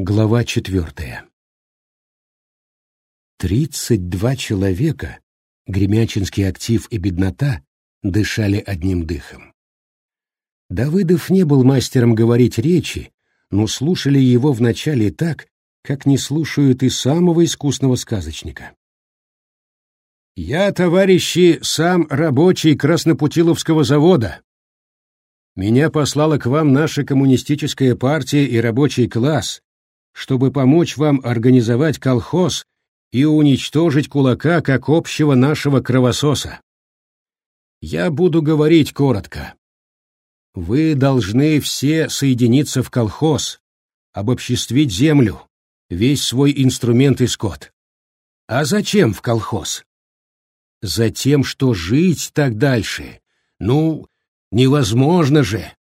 Глава четвертая. Тридцать два человека, Гремячинский актив и беднота, дышали одним дыхом. Давыдов не был мастером говорить речи, но слушали его вначале так, как не слушают и самого искусного сказочника. «Я, товарищи, сам рабочий Краснопутиловского завода. Меня послала к вам наша коммунистическая партия и рабочий класс, чтобы помочь вам организовать колхоз и уничтожить кулака как общего нашего кровососа. Я буду говорить коротко. Вы должны все соединиться в колхоз, обобществить землю, весь свой инструмент и скот. А зачем в колхоз? Затем, что жить так дальше, ну, невозможно же.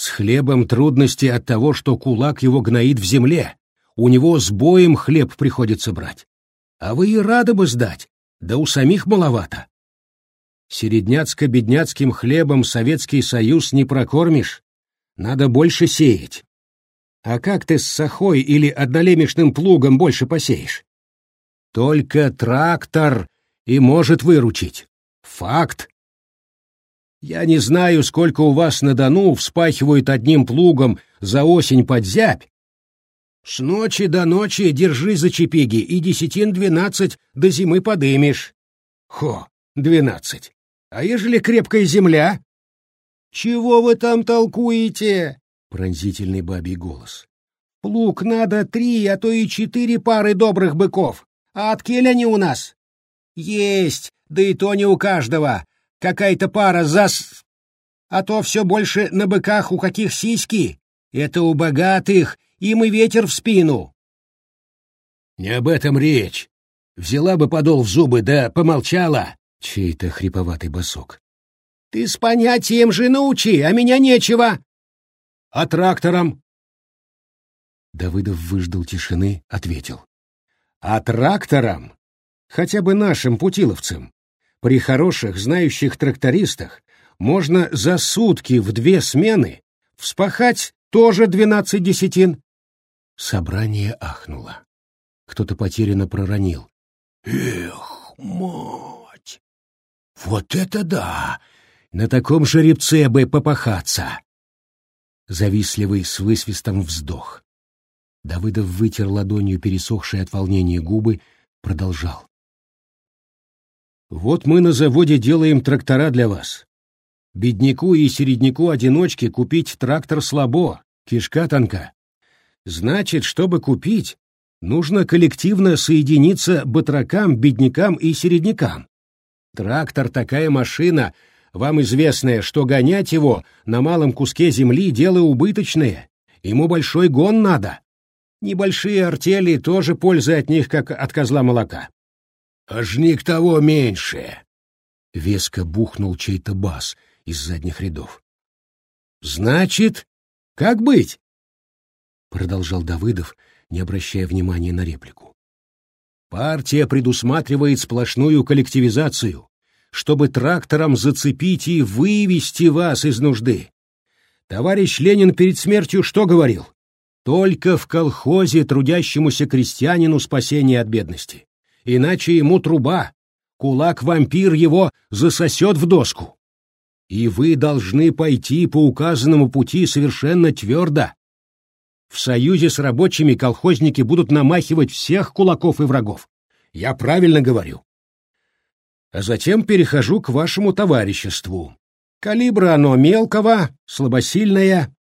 С хлебом трудности от того, что кулак его гноит в земле. У него с боем хлеб приходится брать. А вы и рады бы сдать, да у самих маловато. Середняцко-бедняцким хлебом Советский Союз не прокормишь. Надо больше сеять. А как ты с сахой или однолемешным плугом больше посеешь? Только трактор и может выручить. Факт. Я не знаю, сколько у вас на Дону вспахивают одним плугом за осень под зябь. С ночи до ночи держи за чепиги и десятин двенадцать до зимы подымешь. Хо, двенадцать. А ежели крепкая земля? Чего вы там толкуете? Пронзительный бабий голос. Плуг надо три, а то и четыре пары добрых быков. А от кель они у нас? Есть, да и то не у каждого какая-то пара зас... А то все больше на быках у каких сиськи. Это у богатых, им и ветер в спину. Не об этом речь. Взяла бы подол в зубы, да помолчала. Чей-то хриповатый босок. Ты с понятием же научи, а меня нечего. А трактором? Давыдов выждал тишины, ответил. А трактором? Хотя бы нашим путиловцам. При хороших, знающих трактористах можно за сутки в две смены вспахать тоже двенадцать десятин. Собрание ахнуло. Кто-то потерянно проронил. «Эх, мать! Вот это да! На таком жеребце бы попахаться!» Завистливый с высвистом вздох. Давыдов вытер ладонью пересохшие от волнения губы, продолжал. Вот мы на заводе делаем трактора для вас. Бедняку и середняку-одиночке купить трактор слабо, кишка тонка. Значит, чтобы купить, нужно коллективно соединиться батракам, беднякам и середнякам. Трактор — такая машина, вам известная, что гонять его на малом куске земли — дело убыточное. Ему большой гон надо. Небольшие артели тоже пользы от них, как от козла молока. «Ажник того меньше!» — веско бухнул чей-то бас из задних рядов. «Значит, как быть?» — продолжал Давыдов, не обращая внимания на реплику. «Партия предусматривает сплошную коллективизацию, чтобы трактором зацепить и вывести вас из нужды. Товарищ Ленин перед смертью что говорил? Только в колхозе трудящемуся крестьянину спасение от бедности иначе ему труба, кулак-вампир его засосет в доску. И вы должны пойти по указанному пути совершенно твердо. В союзе с рабочими колхозники будут намахивать всех кулаков и врагов. Я правильно говорю. А затем перехожу к вашему товариществу. Калибра оно мелкого, слабосильное,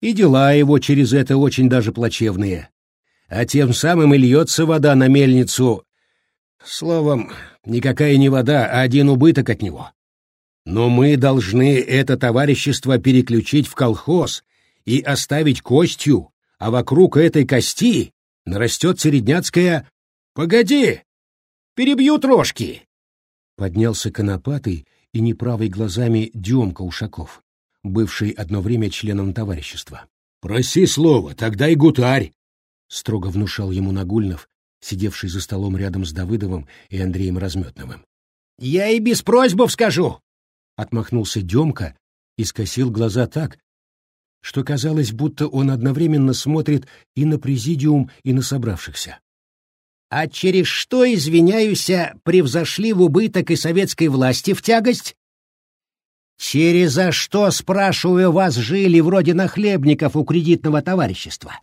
и дела его через это очень даже плачевные. А тем самым и льется вода на мельницу Словом, никакая не вода, а один убыток от него. Но мы должны это товарищество переключить в колхоз и оставить костью, а вокруг этой кости нарастет середняцкая... Погоди! Перебью трошки! Поднялся конопатый и неправый глазами Демка Ушаков, бывший одно время членом товарищества. «Проси слово, тогда и гутарь!» — строго внушал ему Нагульнов, сидевший за столом рядом с Давыдовым и Андреем Разметновым. «Я и без просьбов скажу!» — отмахнулся Демка и скосил глаза так, что казалось, будто он одновременно смотрит и на президиум, и на собравшихся. «А через что, извиняюсь, превзошли в убыток и советской власти в тягость?» «Через за что, спрашиваю вас, жили вроде нахлебников у кредитного товарищества?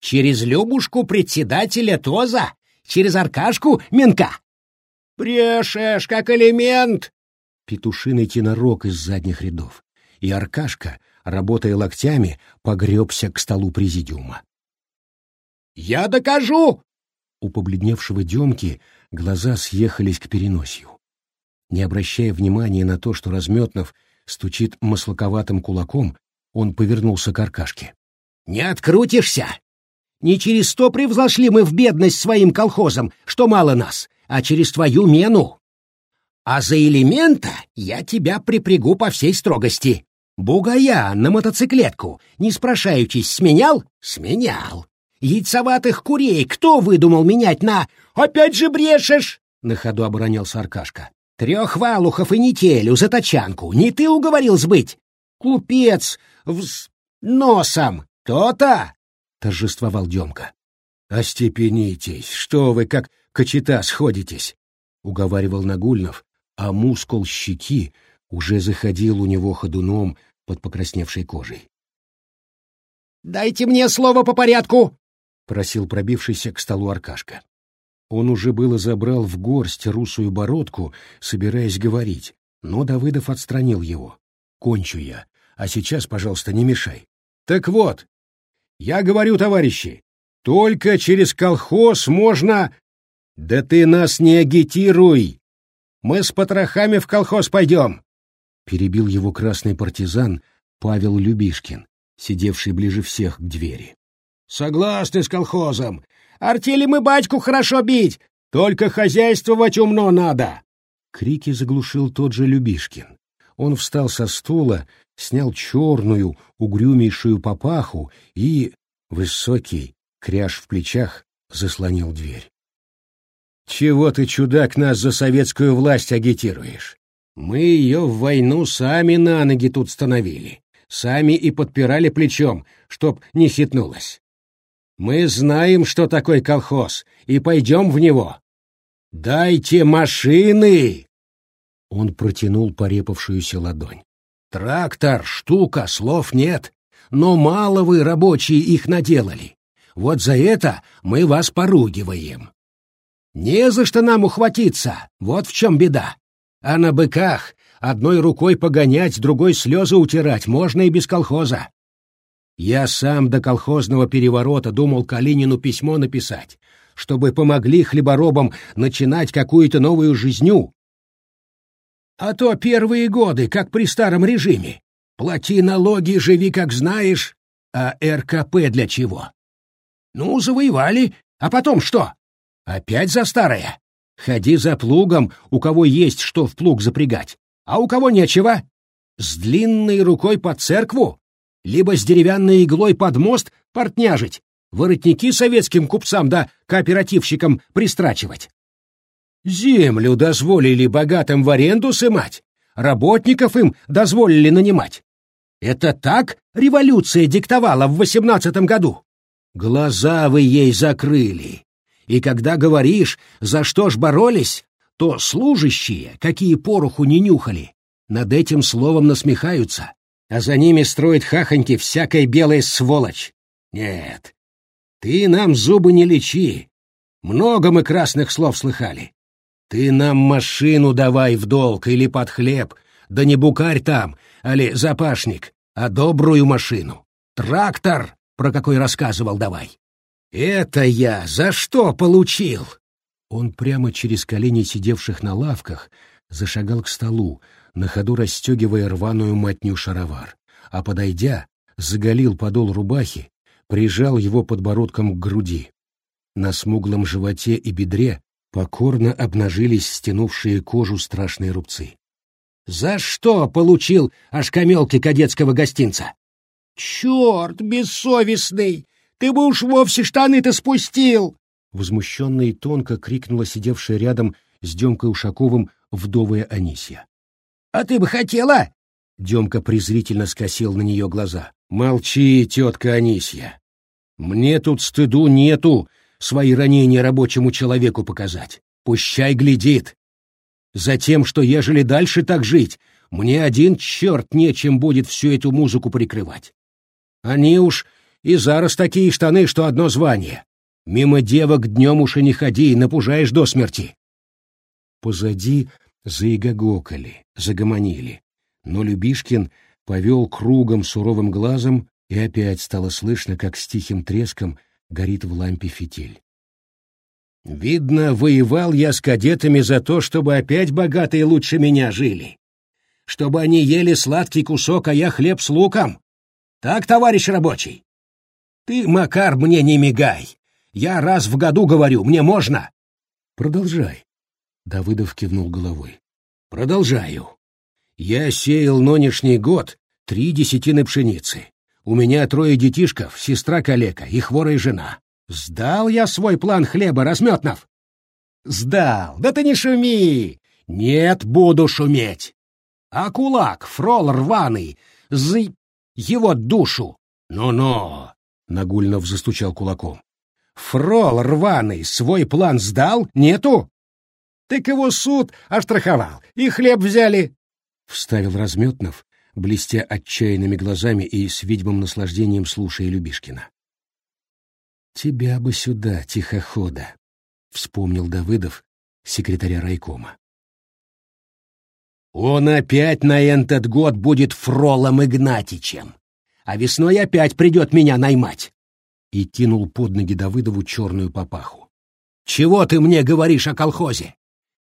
Через Любушку председателя ТОЗа? Через Аркашку Менка?» «Брешешь, как элемент!» Петушиный тенорок из задних рядов, и Аркашка, работая локтями, погребся к столу президиума. «Я докажу!» У побледневшего Демки глаза съехались к переносию. Не обращая внимания на то, что Разметнов стучит маслаковатым кулаком, он повернулся к Аркашке. «Не открутишься! Не через сто превзошли мы в бедность своим колхозом, что мало нас, а через твою мену. А за элемента я тебя припрягу по всей строгости. Бугая на мотоциклетку, не спрашаючись, сменял? Сменял. Яйцеватых курей кто выдумал менять на... Опять же брешешь!» — на ходу оборонялся Аркашка. «Трех валухов и нетелю за тачанку не ты уговорил сбыть? Купец вз... носом! То-то!» — торжествовал Демка. «Остепенитесь! Что вы, как кочета сходитесь!» — уговаривал Нагульнов, а мускул щеки уже заходил у него ходуном под покрасневшей кожей. «Дайте мне слово по порядку!» просил пробившийся к столу Аркашка. Он уже было забрал в горсть русую бородку, собираясь говорить, но Давыдов отстранил его. «Кончу я, а сейчас, пожалуйста, не мешай. Так вот, я говорю, товарищи, только через колхоз можно... Да ты нас не агитируй! Мы с потрохами в колхоз пойдем!» Перебил его красный партизан Павел Любишкин, сидевший ближе всех к двери. Согласны с колхозом. Артели мы батьку хорошо бить, только хозяйствовать умно надо. Крики заглушил тот же Любишкин. Он встал со стула, снял черную, угрюмейшую папаху и, высокий, кряж в плечах, заслонил дверь. «Чего ты, чудак, нас за советскую власть агитируешь? Мы ее в войну сами на ноги тут становили, сами и подпирали плечом, чтоб не хитнулась. Мы знаем, что такое колхоз, и пойдем в него. Дайте машины!» Он протянул порепавшуюся ладонь. «Трактор, штука, слов нет, но мало вы, рабочие, их наделали. Вот за это мы вас поругиваем. Не за что нам ухватиться, вот в чем беда. А на быках одной рукой погонять, другой слезы утирать можно и без колхоза. Я сам до колхозного переворота думал Калинину письмо написать, чтобы помогли хлеборобам начинать какую-то новую жизнью. А то первые годы, как при старом режиме. Плати налоги, живи как знаешь, а РКП для чего? Ну, завоевали, а потом что? Опять за старое? Ходи за плугом, у кого есть что в плуг запрягать, а у кого нечего. С длинной рукой под церкву либо с деревянной иглой под мост портняжить, воротники советским купцам да кооперативщикам пристрачивать. Землю дозволили богатым в аренду сымать, работников им дозволили нанимать. Это так революция диктовала в восемнадцатом году? Глаза вы ей закрыли. И когда говоришь, за что ж боролись, то служащие, какие пороху не нюхали, над этим словом насмехаются а за ними строит хахоньки всякая белая сволочь. Нет, ты нам зубы не лечи. Много мы красных слов слыхали. Ты нам машину давай в долг или под хлеб, да не букарь там, али запашник, а добрую машину. Трактор, про какой рассказывал, давай. Это я за что получил? Он прямо через колени сидевших на лавках зашагал к столу, на ходу расстегивая рваную матню шаровар, а, подойдя, заголил подол рубахи, прижал его подбородком к груди. На смуглом животе и бедре покорно обнажились стянувшие кожу страшные рубцы. «За что получил ошкамелки кадетского гостинца?» «Черт, бессовестный! Ты бы уж вовсе штаны-то спустил!» Возмущенно и тонко крикнула сидевшая рядом с Демкой Ушаковым вдовая Анисья. А ты бы хотела? Демка презрительно скосил на нее глаза. «Молчи, тетка Анисья. Мне тут стыду нету свои ранения рабочему человеку показать. Пущай глядит. Затем, что ежели дальше так жить, мне один черт нечем будет всю эту музыку прикрывать. Они уж и зараз такие штаны, что одно звание. Мимо девок днем уж и не ходи, напужаешь до смерти. Позади заигогокали, загомонили, но Любишкин повел кругом суровым глазом, и опять стало слышно, как с тихим треском горит в лампе фитиль. «Видно, воевал я с кадетами за то, чтобы опять богатые лучше меня жили. Чтобы они ели сладкий кусок, а я хлеб с луком. Так, товарищ рабочий? Ты, Макар, мне не мигай. Я раз в году говорю, мне можно. Продолжай. Давыдов кивнул головой. Продолжаю. Я сеял нынешний год три десятины пшеницы. У меня трое детишков, сестра калека и хворая жена. Сдал я свой план хлеба, Разметнов? Сдал. Да ты не шуми. Нет, буду шуметь. А кулак, фрол рваный, зы... его душу. Ну-ну, Нагульнов застучал кулаком. Фрол рваный свой план сдал? Нету? Так его суд оштрафовал, и хлеб взяли. Вставил Разметнов, блестя отчаянными глазами и с видимым наслаждением слушая Любишкина. «Тебя бы сюда, тихохода», — вспомнил Давыдов, секретаря райкома. «Он опять на этот год будет Фролом Игнатичем, а весной опять придет меня наймать!» И кинул под ноги Давыдову черную папаху. «Чего ты мне говоришь о колхозе?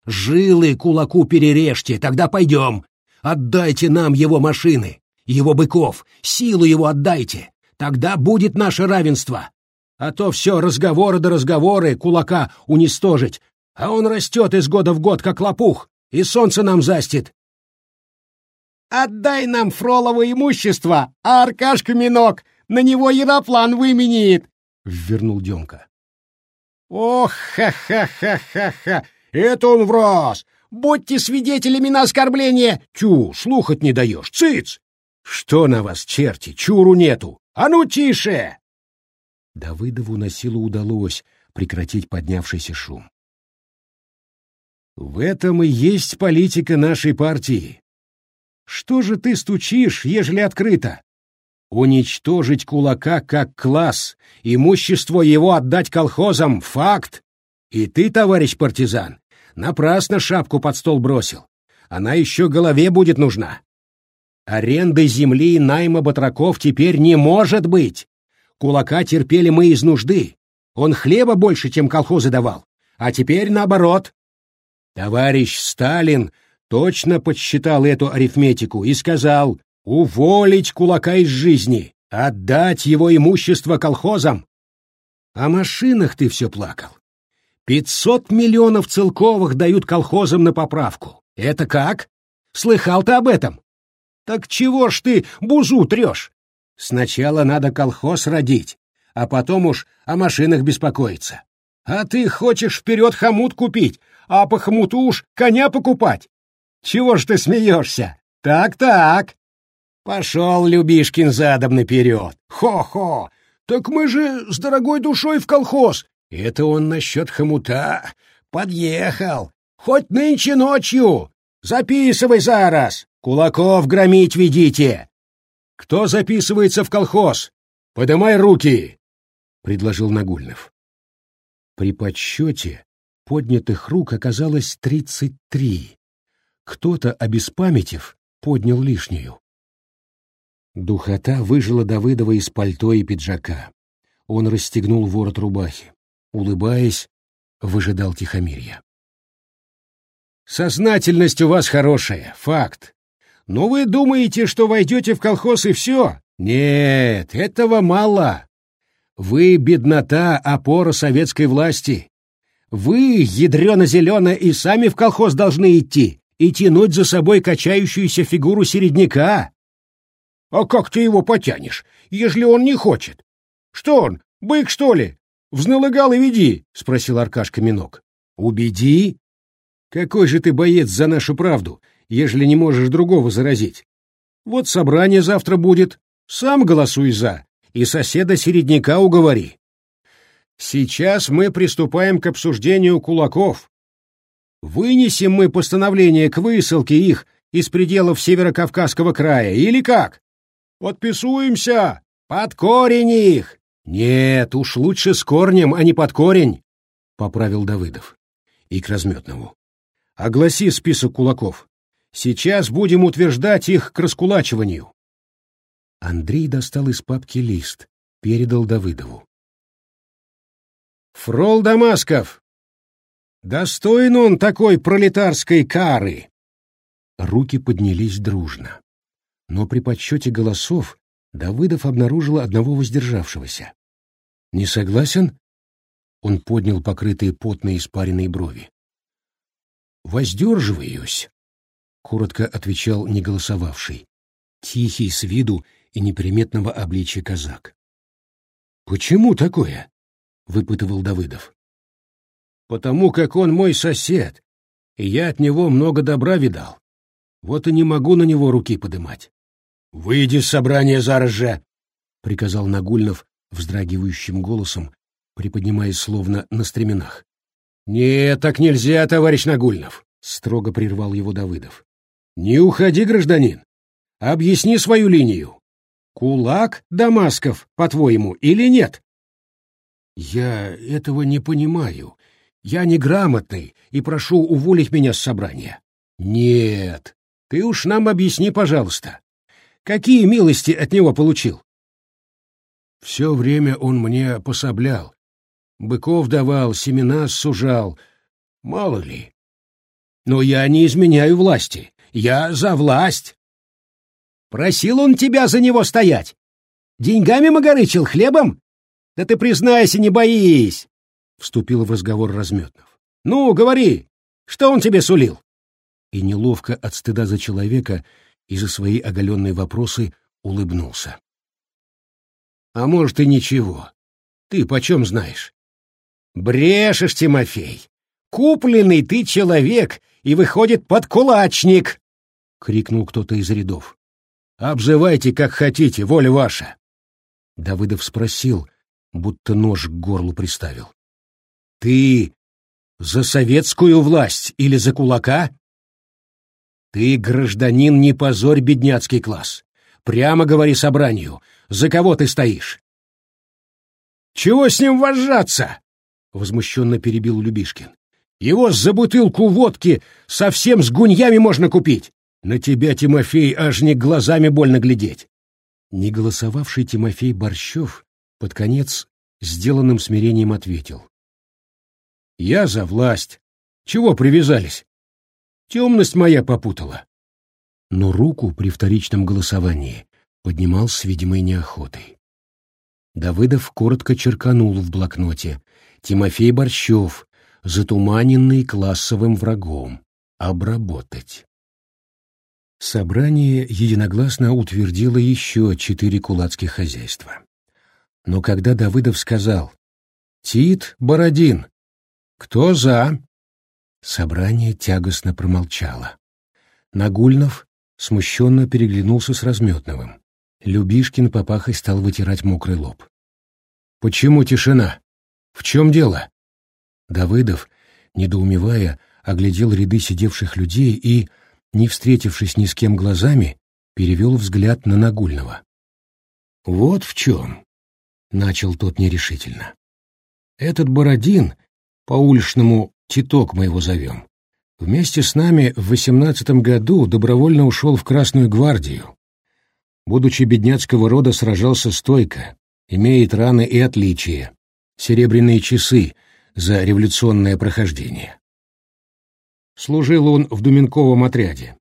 Жилы кулаку перережьте, тогда пойдем. Отдайте нам его машины, его быков, силу его отдайте, тогда будет наше равенство. А то все разговоры да разговоры кулака уничтожить, а он растет из года в год, как лопух, и солнце нам застит. «Отдай нам Фролово имущество, а Аркашка Минок на него яроплан выменит!» — ввернул Демка. «Ох, ха-ха-ха-ха-ха! Это он враз! Будьте свидетелями на оскорбление! Тю, слухать не даешь! Цыц! Что на вас, черти, чуру нету! А ну, тише!» Давыдову на силу удалось прекратить поднявшийся шум. В этом и есть политика нашей партии. Что же ты стучишь, ежели открыто? Уничтожить кулака как класс, имущество его отдать колхозам — факт. И ты, товарищ партизан, напрасно шапку под стол бросил. Она еще голове будет нужна. Аренды земли и найма батраков теперь не может быть. Кулака терпели мы из нужды. Он хлеба больше, чем колхозы давал. А теперь наоборот. Товарищ Сталин точно подсчитал эту арифметику и сказал уволить кулака из жизни, отдать его имущество колхозам. О машинах ты все плакал. Пятьсот миллионов целковых дают колхозам на поправку. Это как? Слыхал ты об этом? Так чего ж ты бузу трешь? Сначала надо колхоз родить, а потом уж о машинах беспокоиться. А ты хочешь вперед хомут купить, а по хомуту уж коня покупать? Чего ж ты смеешься? Так-так. Пошел Любишкин задом наперед. Хо-хо! Так мы же с дорогой душой в колхоз. Это он насчет хомута. Подъехал. Хоть нынче ночью. Записывай зараз. Кулаков громить ведите. Кто записывается в колхоз? Подымай руки, предложил Нагульнов. При подсчете поднятых рук оказалось тридцать три. Кто-то, обеспамятив, поднял лишнюю. Духота выжила Давыдова из пальто и пиджака. Он расстегнул ворот рубахи. Улыбаясь, выжидал тихомирья. «Сознательность у вас хорошая, факт. Но вы думаете, что войдете в колхоз и все? Нет, этого мало. Вы беднота, опора советской власти. Вы, ядрено-зелено, и сами в колхоз должны идти и тянуть за собой качающуюся фигуру середняка. А как ты его потянешь, ежели он не хочет? Что он, бык, что ли? Взнылыгал и веди, — спросил Аркашка Минок. Убеди? Какой же ты боец за нашу правду, ежели не можешь другого заразить. Вот собрание завтра будет. Сам голосуй за, и соседа-середняка уговори. Сейчас мы приступаем к обсуждению кулаков. Вынесем мы постановление к высылке их из пределов Северокавказского края, или как? Подписуемся! Под корень их! Нет, уж лучше с корнем, а не под корень, — поправил Давыдов. И к разметному. Огласи список кулаков. Сейчас будем утверждать их к раскулачиванию. Андрей достал из папки лист, передал Давыдову. Фрол Дамасков! Достоин он такой пролетарской кары! Руки поднялись дружно. Но при подсчете голосов Давыдов обнаружил одного воздержавшегося. «Не согласен?» Он поднял покрытые потной испаренной брови. «Воздерживаюсь», — коротко отвечал неголосовавший, тихий с виду и неприметного обличия казак. «Почему такое?» — выпытывал Давыдов. «Потому как он мой сосед, и я от него много добра видал. Вот и не могу на него руки подымать». «Выйди с собрания зараз же!» — приказал Нагульнов вздрагивающим голосом, приподнимаясь словно на стременах. «Нет, так нельзя, товарищ Нагульнов!» — строго прервал его Давыдов. «Не уходи, гражданин! Объясни свою линию. Кулак Дамасков, по-твоему, или нет?» «Я этого не понимаю. Я неграмотный и прошу уволить меня с собрания». «Нет, ты уж нам объясни, пожалуйста. Какие милости от него получил?» «Все время он мне пособлял. Быков давал, семена сужал. Мало ли. Но я не изменяю власти. Я за власть. Просил он тебя за него стоять? Деньгами магарычил, хлебом? Да ты признайся, не боись, — вступил в разговор Разметнов. Ну, говори, что он тебе сулил? И неловко от стыда за человека и за свои оголенные вопросы улыбнулся. А может и ничего. Ты почем знаешь? Брешешь, Тимофей. Купленный ты человек и выходит подкулачник, — крикнул кто-то из рядов. Обзывайте, как хотите, воля ваша. Давыдов спросил, будто нож к горлу приставил. Ты за советскую власть или за кулака? Ты, гражданин, не позорь бедняцкий класс. Прямо говори собранию, за кого ты стоишь. Чего с ним вожаться? Возмущенно перебил Любишкин. Его за бутылку водки совсем с гуньями можно купить. На тебя, Тимофей, аж не глазами больно глядеть. Не голосовавший Тимофей Борщев под конец сделанным смирением ответил. Я за власть. Чего привязались? Темность моя попутала. Но руку при вторичном голосовании поднимал с видимой неохотой. Давыдов коротко черканул в блокноте «Тимофей Борщев, затуманенный классовым врагом, обработать». Собрание единогласно утвердило еще четыре кулацких хозяйства. Но когда Давыдов сказал «Тит Бородин, кто за?» Собрание тягостно промолчало. Нагульнов смущенно переглянулся с Разметновым. Любишкин папахой стал вытирать мокрый лоб. «Почему тишина? В чем дело?» Давыдов, недоумевая, оглядел ряды сидевших людей и, не встретившись ни с кем глазами, перевел взгляд на Нагульного. «Вот в чем», — начал тот нерешительно. «Этот Бородин, по-уличному Титок мы его зовем, вместе с нами в восемнадцатом году добровольно ушел в Красную гвардию. Будучи бедняцкого рода, сражался стойко, имеет раны и отличия, серебряные часы за революционное прохождение. Служил он в Думенковом отряде.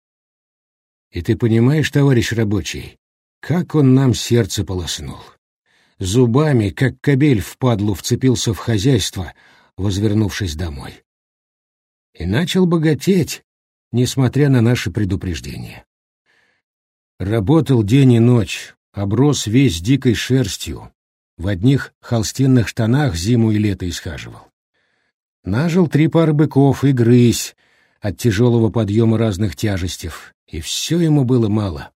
И ты понимаешь, товарищ рабочий, как он нам сердце полоснул. Зубами, как кобель в падлу, вцепился в хозяйство, возвернувшись домой. И начал богатеть, несмотря на наши предупреждения. Работал день и ночь, оброс весь дикой шерстью, в одних холстинных штанах зиму и лето исхаживал. Нажил три пары быков и грызь, от тяжелого подъема разных тяжестей, и все ему было мало.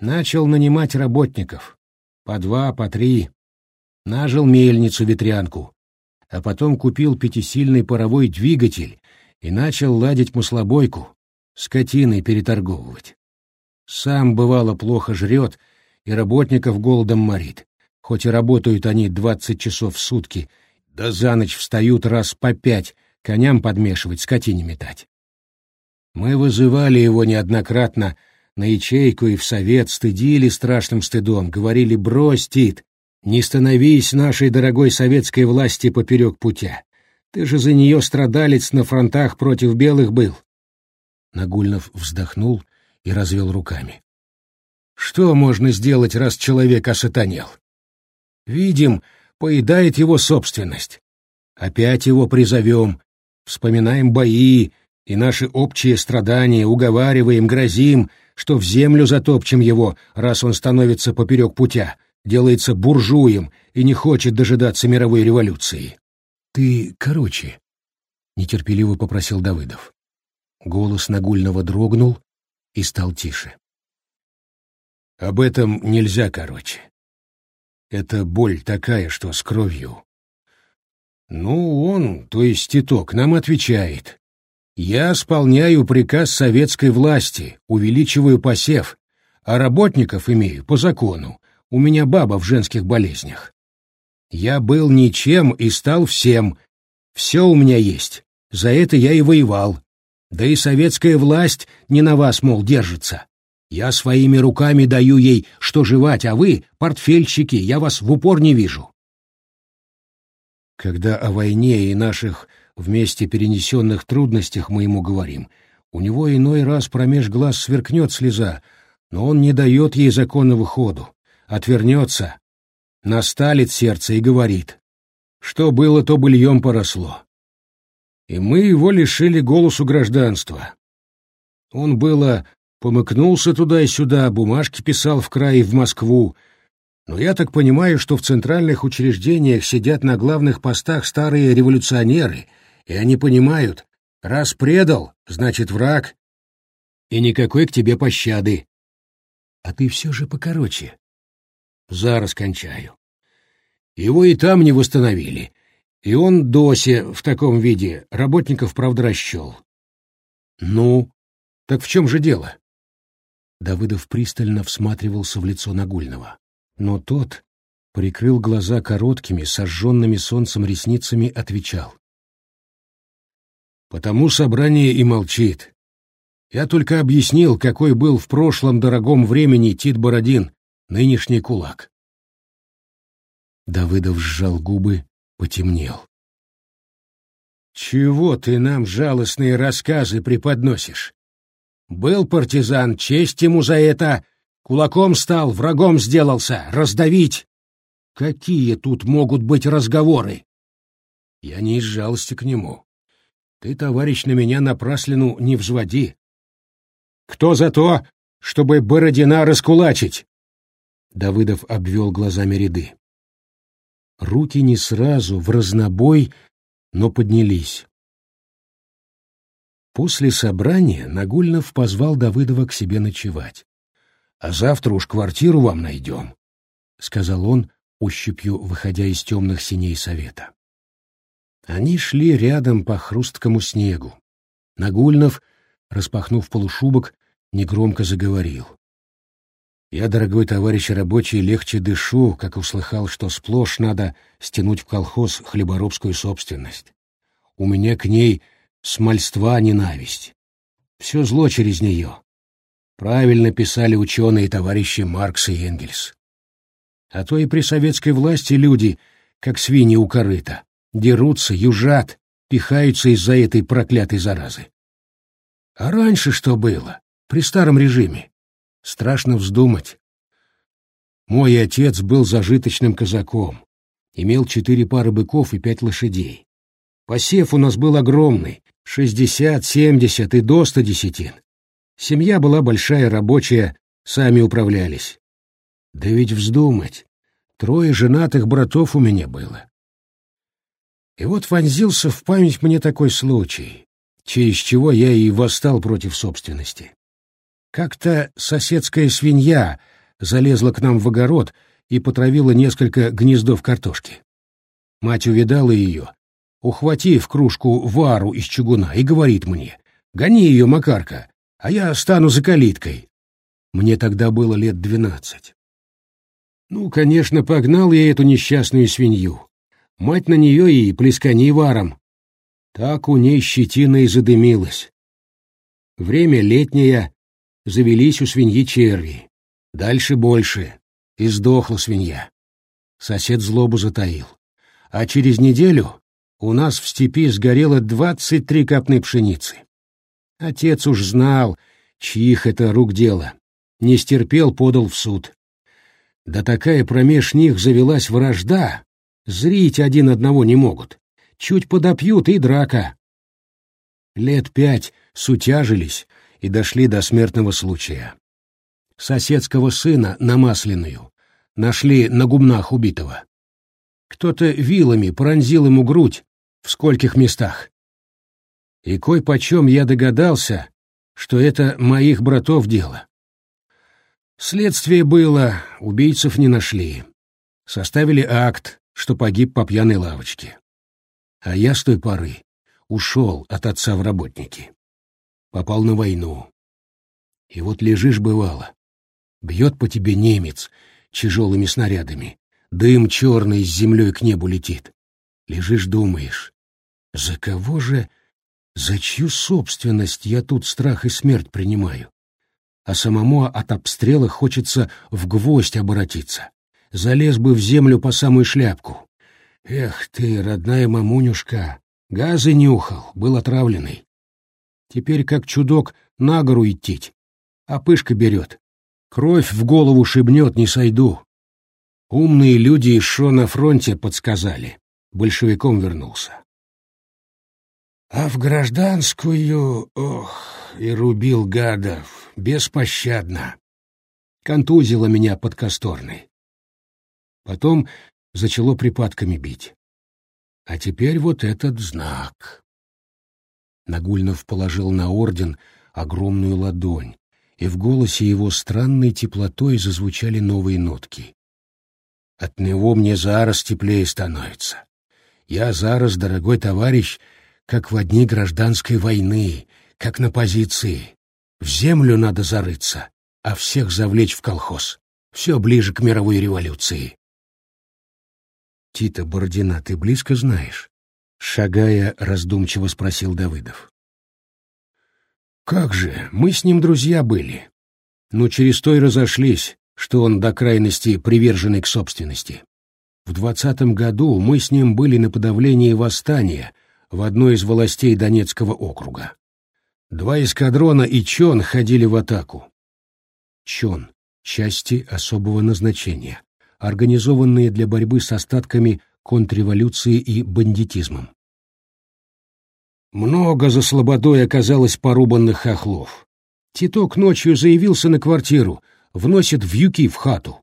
Начал нанимать работников. По два, по три. Нажил мельницу-ветрянку. А потом купил пятисильный паровой двигатель и начал ладить маслобойку, скотиной переторговывать. Сам, бывало, плохо жрет и работников голодом морит. Хоть и работают они двадцать часов в сутки, да за ночь встают раз по пять, коням подмешивать, скотине метать. Мы вызывали его неоднократно на ячейку и в совет, стыдили страшным стыдом, говорили «брось, Тит, не становись нашей дорогой советской власти поперек путя. Ты же за нее страдалец на фронтах против белых был». Нагульнов вздохнул и развел руками. «Что можно сделать, раз человек осатанел? Видим, поедает его собственность. Опять его призовем, вспоминаем бои и наши общие страдания, уговариваем, грозим, что в землю затопчем его, раз он становится поперек путя, делается буржуем и не хочет дожидаться мировой революции. «Ты короче», — нетерпеливо попросил Давыдов. Голос Нагульного дрогнул и стал тише. «Об этом нельзя короче. Это боль такая, что с кровью. Ну, он, то есть Титок, нам отвечает. Я исполняю приказ советской власти, увеличиваю посев, а работников имею по закону. У меня баба в женских болезнях. Я был ничем и стал всем. Все у меня есть. За это я и воевал. Да и советская власть не на вас, мол, держится. Я своими руками даю ей, что жевать, а вы, портфельщики, я вас в упор не вижу. Когда о войне и наших вместе перенесенных трудностях мы ему говорим, у него иной раз промеж глаз сверкнет слеза, но он не дает ей законного ходу, отвернется, насталит сердце и говорит, что было, то быльем поросло. И мы его лишили голосу гражданства. Он было Помыкнулся туда и сюда, бумажки писал в край и в Москву. Но я так понимаю, что в центральных учреждениях сидят на главных постах старые революционеры, и они понимают, раз предал, значит враг, и никакой к тебе пощады. А ты все же покороче. Зараз кончаю. Его и там не восстановили, и он досе в таком виде работников, правда, расчел. Ну, так в чем же дело? Давыдов пристально всматривался в лицо Нагульного. Но тот прикрыл глаза короткими, сожженными солнцем ресницами, отвечал. «Потому собрание и молчит. Я только объяснил, какой был в прошлом дорогом времени Тит Бородин, нынешний кулак». Давыдов сжал губы, потемнел. «Чего ты нам жалостные рассказы преподносишь? Был партизан, честь ему за это. Кулаком стал, врагом сделался, раздавить. Какие тут могут быть разговоры? Я не из жалости к нему. Ты, товарищ, на меня напраслину не взводи. Кто за то, чтобы Бородина раскулачить? Давыдов обвел глазами ряды. Руки не сразу, в разнобой, но поднялись. После собрания Нагульнов позвал Давыдова к себе ночевать. «А завтра уж квартиру вам найдем», — сказал он, ощупью выходя из темных синей совета. Они шли рядом по хрусткому снегу. Нагульнов, распахнув полушубок, негромко заговорил. «Я, дорогой товарищ рабочий, легче дышу, как услыхал, что сплошь надо стянуть в колхоз хлеборобскую собственность. У меня к ней смольства ненависть. Все зло через нее. Правильно писали ученые товарищи Маркс и Энгельс. А то и при советской власти люди, как свиньи у корыта, дерутся, южат, пихаются из-за этой проклятой заразы. А раньше что было, при старом режиме? Страшно вздумать. Мой отец был зажиточным казаком, имел четыре пары быков и пять лошадей. Посев у нас был огромный, шестьдесят, семьдесят и до ста десятин. Семья была большая, рабочая, сами управлялись. Да ведь вздумать, трое женатых братов у меня было. И вот вонзился в память мне такой случай, через чего я и восстал против собственности. Как-то соседская свинья залезла к нам в огород и потравила несколько гнездов картошки. Мать увидала ее, ухватив кружку вару из чугуна, и говорит мне, «Гони ее, Макарка, а я стану за калиткой». Мне тогда было лет двенадцать. Ну, конечно, погнал я эту несчастную свинью. Мать на нее и плескани варом. Так у ней щетина и задымилась. Время летнее, завелись у свиньи черви. Дальше больше, и сдохла свинья. Сосед злобу затаил. А через неделю у нас в степи сгорело двадцать три копны пшеницы. Отец уж знал, чьих это рук дело. Не стерпел, подал в суд. Да такая промеж них завелась вражда, зрить один одного не могут. Чуть подопьют и драка. Лет пять сутяжились и дошли до смертного случая. Соседского сына на Масляную нашли на гумнах убитого. Кто-то вилами пронзил ему грудь в скольких местах. И кой-почем я догадался, что это моих братов дело. Следствие было, убийцев не нашли. Составили акт, что погиб по пьяной лавочке. А я с той поры ушел от отца в работники. Попал на войну. И вот лежишь, бывало. Бьет по тебе немец тяжелыми снарядами. Дым черный с землей к небу летит. Лежишь, думаешь, за кого же, за чью собственность я тут страх и смерть принимаю? а самому от обстрела хочется в гвоздь оборотиться. Залез бы в землю по самую шляпку. Эх ты, родная мамунюшка, газы нюхал, был отравленный. Теперь как чудок на гору идти, а пышка берет. Кровь в голову шибнет, не сойду. Умные люди еще на фронте подсказали. Большевиком вернулся. А в гражданскую, ох, и рубил гадов, беспощадно. Контузило меня под Косторной. Потом зачало припадками бить. А теперь вот этот знак. Нагульнов положил на орден огромную ладонь, и в голосе его странной теплотой зазвучали новые нотки. От него мне зараз теплее становится. Я зараз, дорогой товарищ, как в дни гражданской войны, как на позиции. В землю надо зарыться, а всех завлечь в колхоз. Все ближе к мировой революции. Тита Бородина ты близко знаешь? Шагая, раздумчиво спросил Давыдов. Как же, мы с ним друзья были. Но через то и разошлись, что он до крайности приверженный к собственности. В двадцатом году мы с ним были на подавлении восстания в одной из властей Донецкого округа. Два эскадрона и ЧОН ходили в атаку. ЧОН — части особого назначения, организованные для борьбы с остатками контрреволюции и бандитизмом. Много за слободой оказалось порубанных хохлов. Титок ночью заявился на квартиру, вносит вьюки в хату.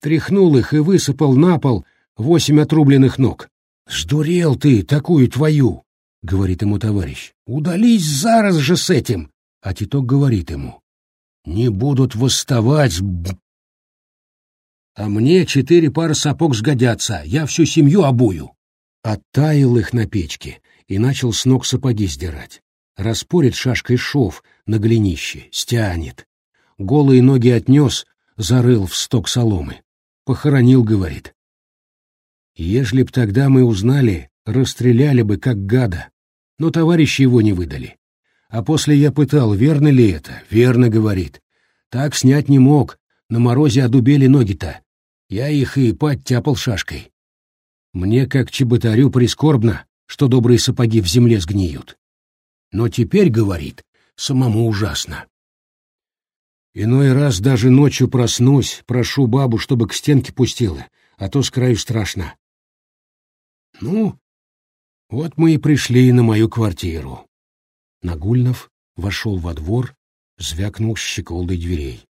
Тряхнул их и высыпал на пол восемь отрубленных ног. «Сдурел ты, такую твою!» — говорит ему товарищ. «Удались зараз же с этим!» А Титок говорит ему. «Не будут восставать, а мне четыре пары сапог сгодятся, я всю семью обую». Оттаил их на печке и начал с ног сапоги сдирать. Распорит шашкой шов на глинище, стянет. Голые ноги отнес, зарыл в сток соломы. Похоронил, говорит. Ежели б тогда мы узнали, расстреляли бы как гада, но товарищи его не выдали. А после я пытал, верно ли это? Верно, говорит. Так снять не мог, на морозе одубели ноги-то. Я их и подтяпал шашкой. Мне, как чеботарю, прискорбно, что добрые сапоги в земле сгниют. Но теперь, говорит, самому ужасно. Иной раз даже ночью проснусь, прошу бабу, чтобы к стенке пустила, а то с краю страшно. Ну, вот мы и пришли на мою квартиру. Нагульнов вошел во двор, звякнул щеколдой дверей.